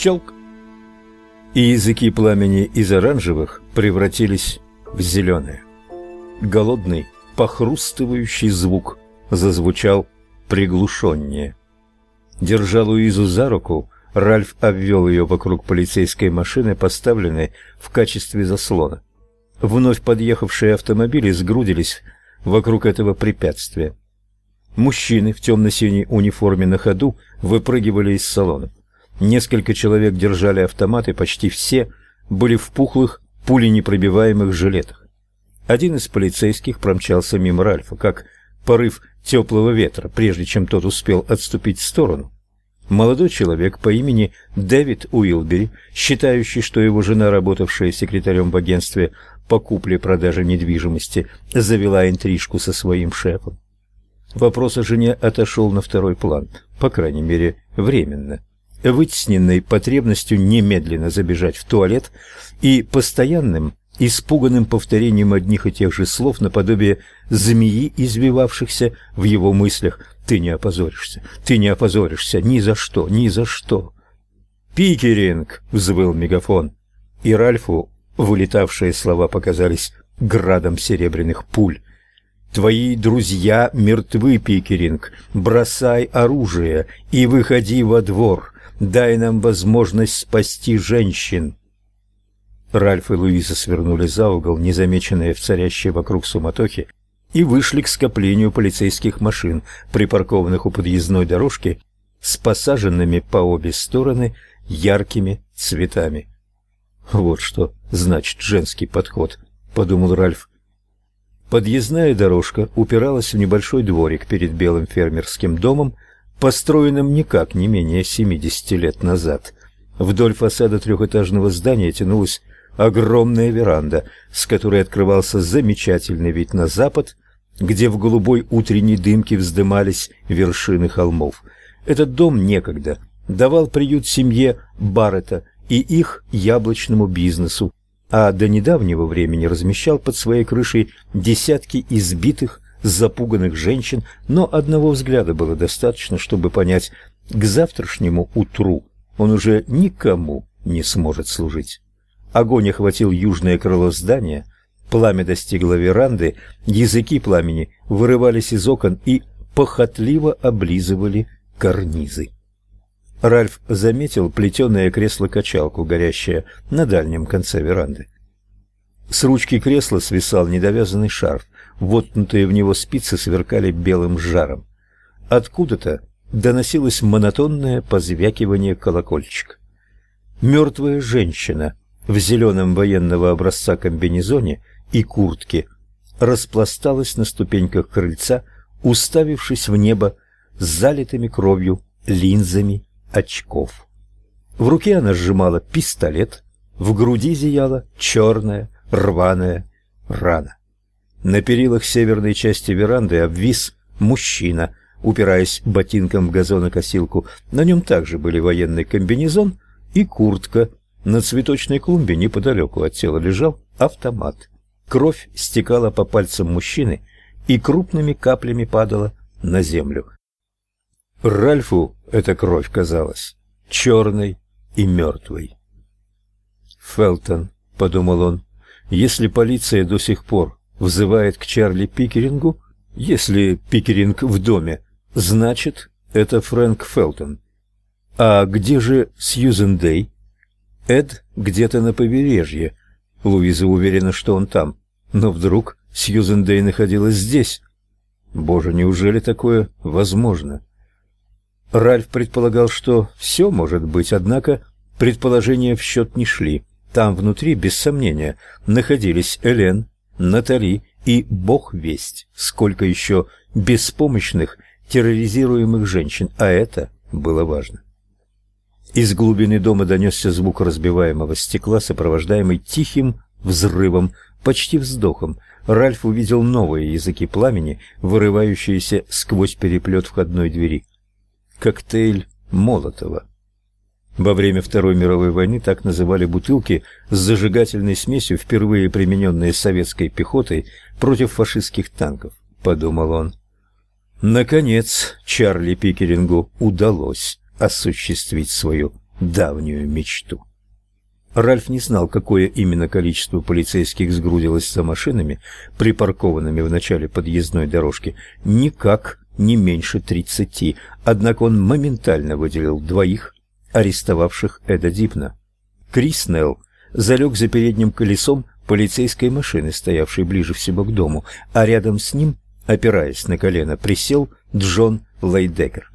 Щелк! И языки пламени из оранжевых превратились в зеленые. Голодный, похрустывающий звук зазвучал приглушеннее. Держа Луизу за руку, Ральф обвел ее вокруг полицейской машины, поставленной в качестве заслона. Вновь подъехавшие автомобили сгрудились вокруг этого препятствия. Мужчины в темно-синей униформе на ходу выпрыгивали из салона. Несколько человек держали автоматы, почти все были в пухлых, пуленепробиваемых жилетах. Один из полицейских промчался мимо Ральфа, как порыв теплого ветра, прежде чем тот успел отступить в сторону. Молодой человек по имени Дэвид Уилбери, считающий, что его жена, работавшая секретарем в агентстве по купле-продаже недвижимости, завела интрижку со своим шефом. Вопрос о жене отошел на второй план, по крайней мере, временно. Вытесненной потребностью немедленно забежать в туалет и постоянным испуганным повторением одних и тех же слов наподобие змеи, извивавшихся в его мыслях. «Ты не опозоришься! Ты не опозоришься! Ни за что! Ни за что!» «Пикеринг!» — взвыл мегафон. И Ральфу вылетавшие слова показались градом серебряных пуль. «Твои друзья мертвы, Пикеринг! Бросай оружие и выходи во двор! Дай нам возможность спасти женщин!» Ральф и Луиза свернули за угол, незамеченные в царящей вокруг суматохе, и вышли к скоплению полицейских машин, припаркованных у подъездной дорожки с посаженными по обе стороны яркими цветами. Вот что значит женский подход, подумал Ральф. Подъездная дорожка упиралась в небольшой дворик перед белым фермерским домом, построенным никак не менее 70 лет назад. Вдоль фасада трехэтажного здания тянулась огромная веранда, с которой открывался замечательный вид на запад, где в голубой утренней дымке вздымались вершины холмов. Этот дом некогда давал приют семье Баррета и их яблочному бизнесу, а до недавнего времени размещал под своей крышей десятки избитых, запуганных женщин, но одного взгляда было достаточно, чтобы понять, к завтрашнему утру он уже никому не сможет служить. Огонь охватил южное крыло здания, пламя достигло веранды, языки пламени вырывались из окон и похотливо облизывали карнизы. Ральф заметил плетеное кресло-качалку, горящее на дальнем конце веранды. С ручки кресла свисал недовязанный шарф, воткнутые в него спицы сверкали белым жаром. Откуда-то доносилось монотонное позвякивание колокольчика. Мертвая женщина в зеленом военного образца комбинезоне и куртке распласталась на ступеньках крыльца, уставившись в небо с залитыми кровью линзами очков. В руке она сжимала пистолет, в груди зияла черная рваная рана. На перилах северной части веранды обвис мужчина, упираясь ботинком в газонокосилку. На нем также были военный комбинезон и куртка на цветочной клумбе неподалеку от тела лежал автомат. Кровь стекала по пальцам мужчины и крупными каплями падала на землю. Ральфу эта кровь казалась черной и мертвой. «Фелтон», — подумал он, — «если полиция до сих пор взывает к Чарли Пикерингу, если Пикеринг в доме, значит, это Фрэнк Фелтон. А где же Сьюзен Дэй?» Эд где-то на побережье. Луиза уверена, что он там. Но вдруг Сьюзен Дэй находилась здесь. Боже, неужели такое возможно? Ральф предполагал, что все может быть, однако предположения в счет не шли. Там внутри, без сомнения, находились Элен, Натали и бог весть, сколько еще беспомощных, терроризируемых женщин, а это было важно. Из глубины дома донесся звук разбиваемого стекла, сопровождаемый тихим взрывом, почти вздохом. Ральф увидел новые языки пламени, вырывающиеся сквозь переплет входной двери. Коктейль Молотова. Во время Второй мировой войны так называли бутылки с зажигательной смесью, впервые примененные советской пехотой против фашистских танков, подумал он. Наконец, Чарли Пикерингу удалось осуществить свою давнюю мечту. Ральф не знал, какое именно количество полицейских сгрудилось за машинами, припаркованными в начале подъездной дорожки, никак не меньше тридцати, однако он моментально выделил двоих, арестовавших Эда Дипна. Крис Нелл залег за передним колесом полицейской машины, стоявшей ближе всего к дому, а рядом с ним, опираясь на колено, присел Джон Лейдекер.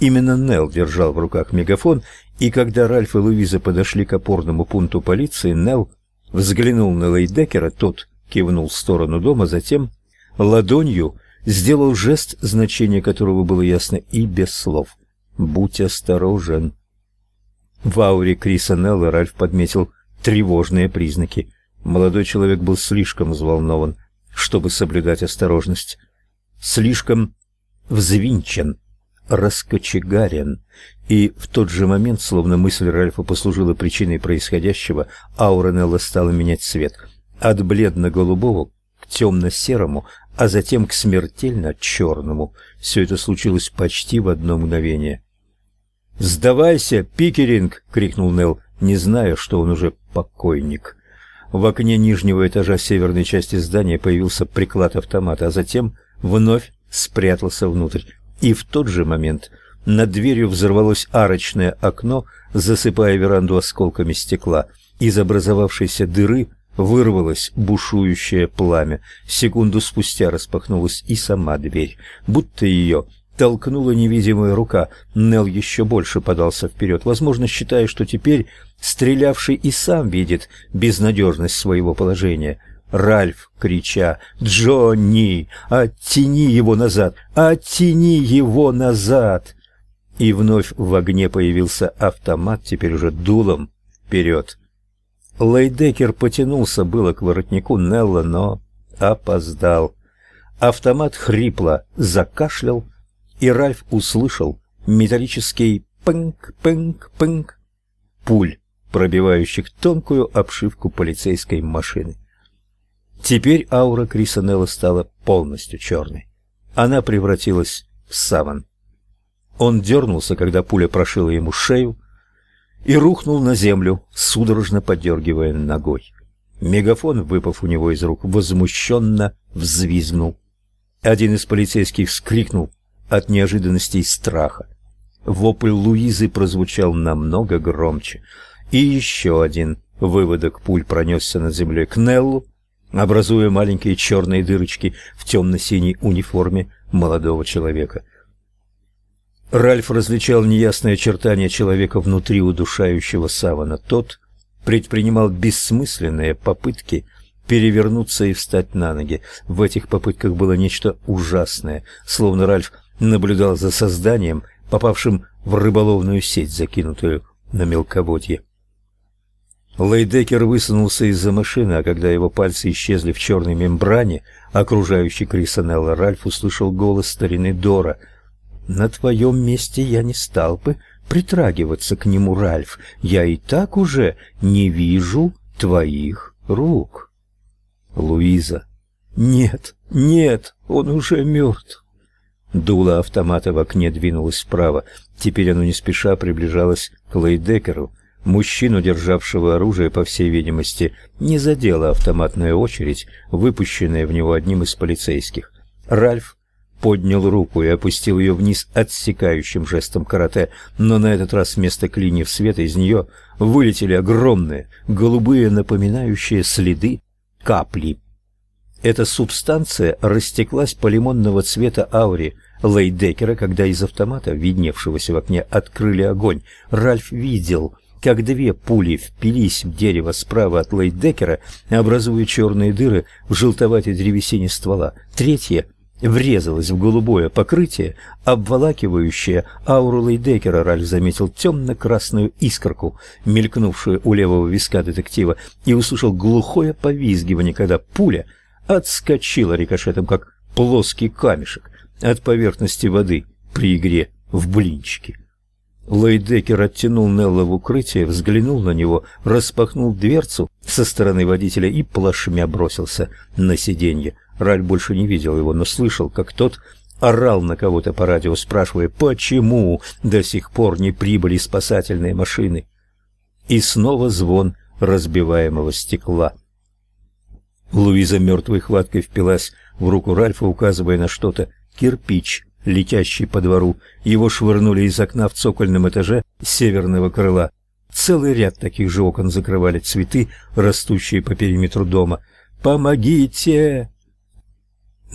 Именно Нелл держал в руках мегафон, и когда Ральф и Луиза подошли к опорному пункту полиции, Нелл взглянул на Лейдекера, тот кивнул в сторону дома, затем ладонью сделал жест, значение которого было ясно и без слов. «Будь осторожен». В ауре Криса Нелла Ральф подметил тревожные признаки. Молодой человек был слишком взволнован, чтобы соблюдать осторожность. Слишком взвинчен раскочегарен, и в тот же момент, словно мысль Ральфа послужила причиной происходящего, аура Нелла стала менять цвет от бледно-голубого к темно-серому, а затем к смертельно черному. Все это случилось почти в одно мгновение. «Сдавайся, Пикеринг!» — крикнул Нелл, не зная, что он уже покойник. В окне нижнего этажа северной части здания появился приклад автомата, а затем вновь спрятался внутрь и в тот же момент над дверью взорвалось арочное окно, засыпая веранду осколками стекла. Из образовавшейся дыры вырвалось бушующее пламя. Секунду спустя распахнулась и сама дверь, будто ее толкнула невидимая рука. Нел еще больше подался вперед, возможно, считая, что теперь стрелявший и сам видит безнадежность своего положения. Ральф, крича «Джонни! Оттяни его назад! Оттяни его назад!» И вновь в огне появился автомат, теперь уже дулом вперед. Лейдекер потянулся было к воротнику Нелла, но опоздал. Автомат хрипло закашлял, и Ральф услышал металлический пынк-пынк-пынк пуль, пробивающих тонкую обшивку полицейской машины. Теперь аура Криса Нелла стала полностью черной. Она превратилась в саван. Он дернулся, когда пуля прошила ему шею, и рухнул на землю, судорожно подергивая ногой. Мегафон, выпав у него из рук, возмущенно взвизгнул. Один из полицейских вскрикнул от неожиданности и страха. Вопль Луизы прозвучал намного громче, и еще один выводок пуль пронесся над землей к Неллу, образуя маленькие черные дырочки в темно-синей униформе молодого человека. Ральф различал неясные очертания человека внутри удушающего савана. Тот предпринимал бессмысленные попытки перевернуться и встать на ноги. В этих попытках было нечто ужасное, словно Ральф наблюдал за созданием, попавшим в рыболовную сеть, закинутую на мелководье. Лейдекер высунулся из-за машины, а когда его пальцы исчезли в черной мембране, окружающей Криса Нелла, Ральф услышал голос старины Дора. «На твоем месте я не стал бы притрагиваться к нему, Ральф. Я и так уже не вижу твоих рук». «Луиза». «Нет, нет, он уже мертв». Дуло автомата в окне двинулось вправо. Теперь оно не спеша приближалось к Лейдекеру. Мужчину, державшего оружие, по всей видимости, не задела автоматная очередь, выпущенная в него одним из полицейских. Ральф поднял руку и опустил ее вниз отсекающим жестом карате, но на этот раз вместо клиньев света из нее вылетели огромные, голубые, напоминающие следы капли. Эта субстанция растеклась по лимонного цвета ауре Лейдекера, когда из автомата, видневшегося в окне, открыли огонь. Ральф видел — как две пули впились в дерево справа от Лейдекера, образуя черные дыры в желтоватой древесине ствола. Третья врезалась в голубое покрытие, обволакивающее ауру Лейдекера. Ральф заметил темно-красную искорку, мелькнувшую у левого виска детектива, и услышал глухое повизгивание, когда пуля отскочила рикошетом, как плоский камешек от поверхности воды при игре в блинчики. Лойдекер оттянул Нелла в укрытие, взглянул на него, распахнул дверцу со стороны водителя и плашмя бросился на сиденье. Раль больше не видел его, но слышал, как тот орал на кого-то по радио, спрашивая, почему до сих пор не прибыли спасательные машины. И снова звон разбиваемого стекла. Луиза мертвой хваткой впилась в руку Ральфа, указывая на что-то. Кирпич, летящий по двору. Его швырнули из окна в цокольном этаже северного крыла. Целый ряд таких же окон закрывали цветы, растущие по периметру дома. «Помогите!»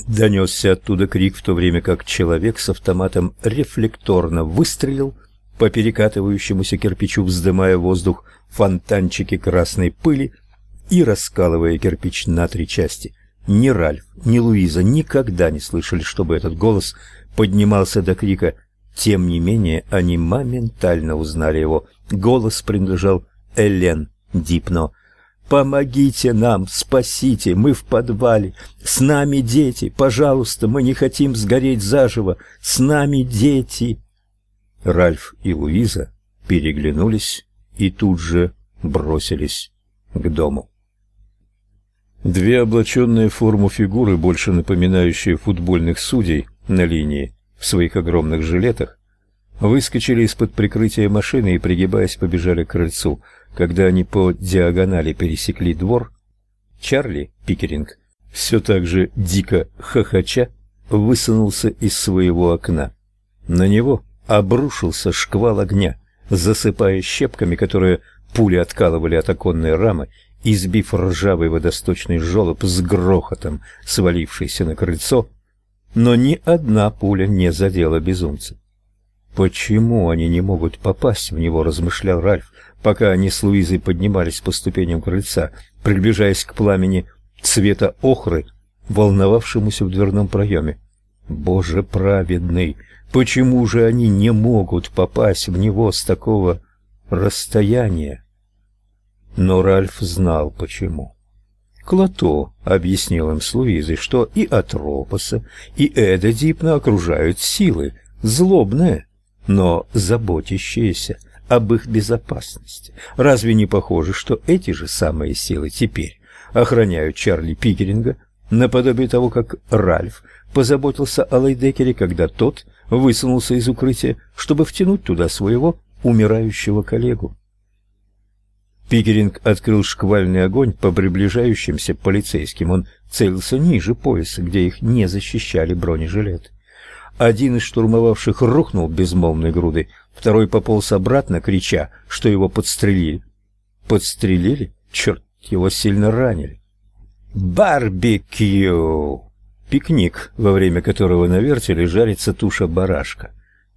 Донесся оттуда крик, в то время как человек с автоматом рефлекторно выстрелил по перекатывающемуся кирпичу, вздымая воздух фонтанчики красной пыли и раскалывая кирпич на три части. Ни Ральф, ни Луиза никогда не слышали, чтобы этот голос поднимался до крика. Тем не менее, они моментально узнали его. Голос принадлежал Элен Дипно. Помогите нам, спасите, мы в подвале. С нами дети, пожалуйста, мы не хотим сгореть заживо. С нами дети. Ральф и Луиза переглянулись и тут же бросились к дому. Две облаченные в форму фигуры, больше напоминающие футбольных судей на линии в своих огромных жилетах, выскочили из-под прикрытия машины и, пригибаясь, побежали к крыльцу. Когда они по диагонали пересекли двор, Чарли Пикеринг, все так же дико хохоча, высунулся из своего окна. На него обрушился шквал огня, засыпая щепками, которые пули откалывали от оконной рамы, избив ржавый водосточный желоб с грохотом, свалившийся на крыльцо, но ни одна пуля не задела безумца. Почему они не могут попасть в него, размышлял Ральф, пока они с Луизой поднимались по ступеням крыльца, приближаясь к пламени цвета охры, волновавшемуся в дверном проеме. Боже праведный, почему же они не могут попасть в него с такого расстояния? Но Ральф знал почему. Клото объяснил им с Луизой, что и Атропоса, и Эда Дипна окружают силы, злобные, но заботящиеся об их безопасности. Разве не похоже, что эти же самые силы теперь охраняют Чарли Пикеринга, наподобие того, как Ральф позаботился о Лейдекере, когда тот высунулся из укрытия, чтобы втянуть туда своего умирающего коллегу? Пикеринг открыл шквальный огонь по приближающимся полицейским. Он целился ниже пояса, где их не защищали бронежилеты. Один из штурмовавших рухнул безмолвной грудой, второй пополз обратно, крича, что его подстрелили. Подстрелили? Черт, его сильно ранили. Барбекю! Пикник, во время которого на вертеле жарится туша барашка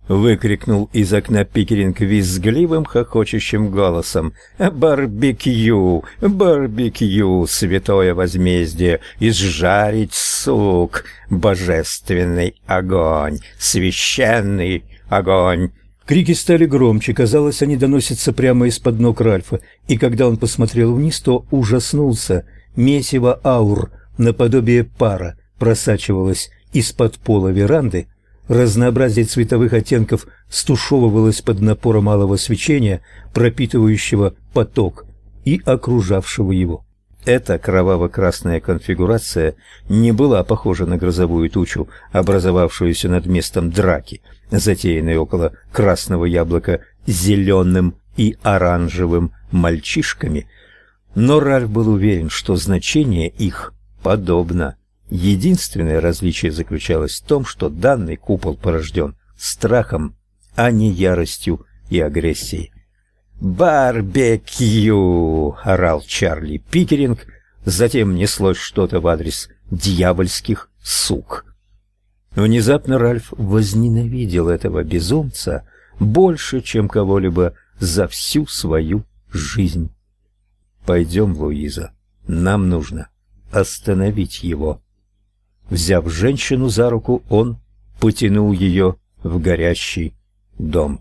выкрикнул из окна Пикеринг визгливым хохочущим голосом. Барбекю, барбекю, святое возмездие, изжарить сук, божественный огонь, священный огонь. Крики стали громче, казалось, они доносятся прямо из-под ног Ральфа, и когда он посмотрел вниз, то ужаснулся. Месиво аур, наподобие пара, просачивалось из-под пола веранды, Разнообразие цветовых оттенков стушевывалось под напором малого свечения, пропитывающего поток и окружавшего его. Эта кроваво-красная конфигурация не была похожа на грозовую тучу, образовавшуюся над местом драки, затеянной около красного яблока зеленым и оранжевым мальчишками, но Ральф был уверен, что значение их подобно Единственное различие заключалось в том, что данный купол порожден страхом, а не яростью и агрессией. «Барбекю!» — орал Чарли Пикеринг, затем неслось что-то в адрес дьявольских сук. Внезапно Ральф возненавидел этого безумца больше, чем кого-либо за всю свою жизнь. «Пойдем, Луиза, нам нужно остановить его». Взяв женщину за руку, он потянул ее в горящий дом.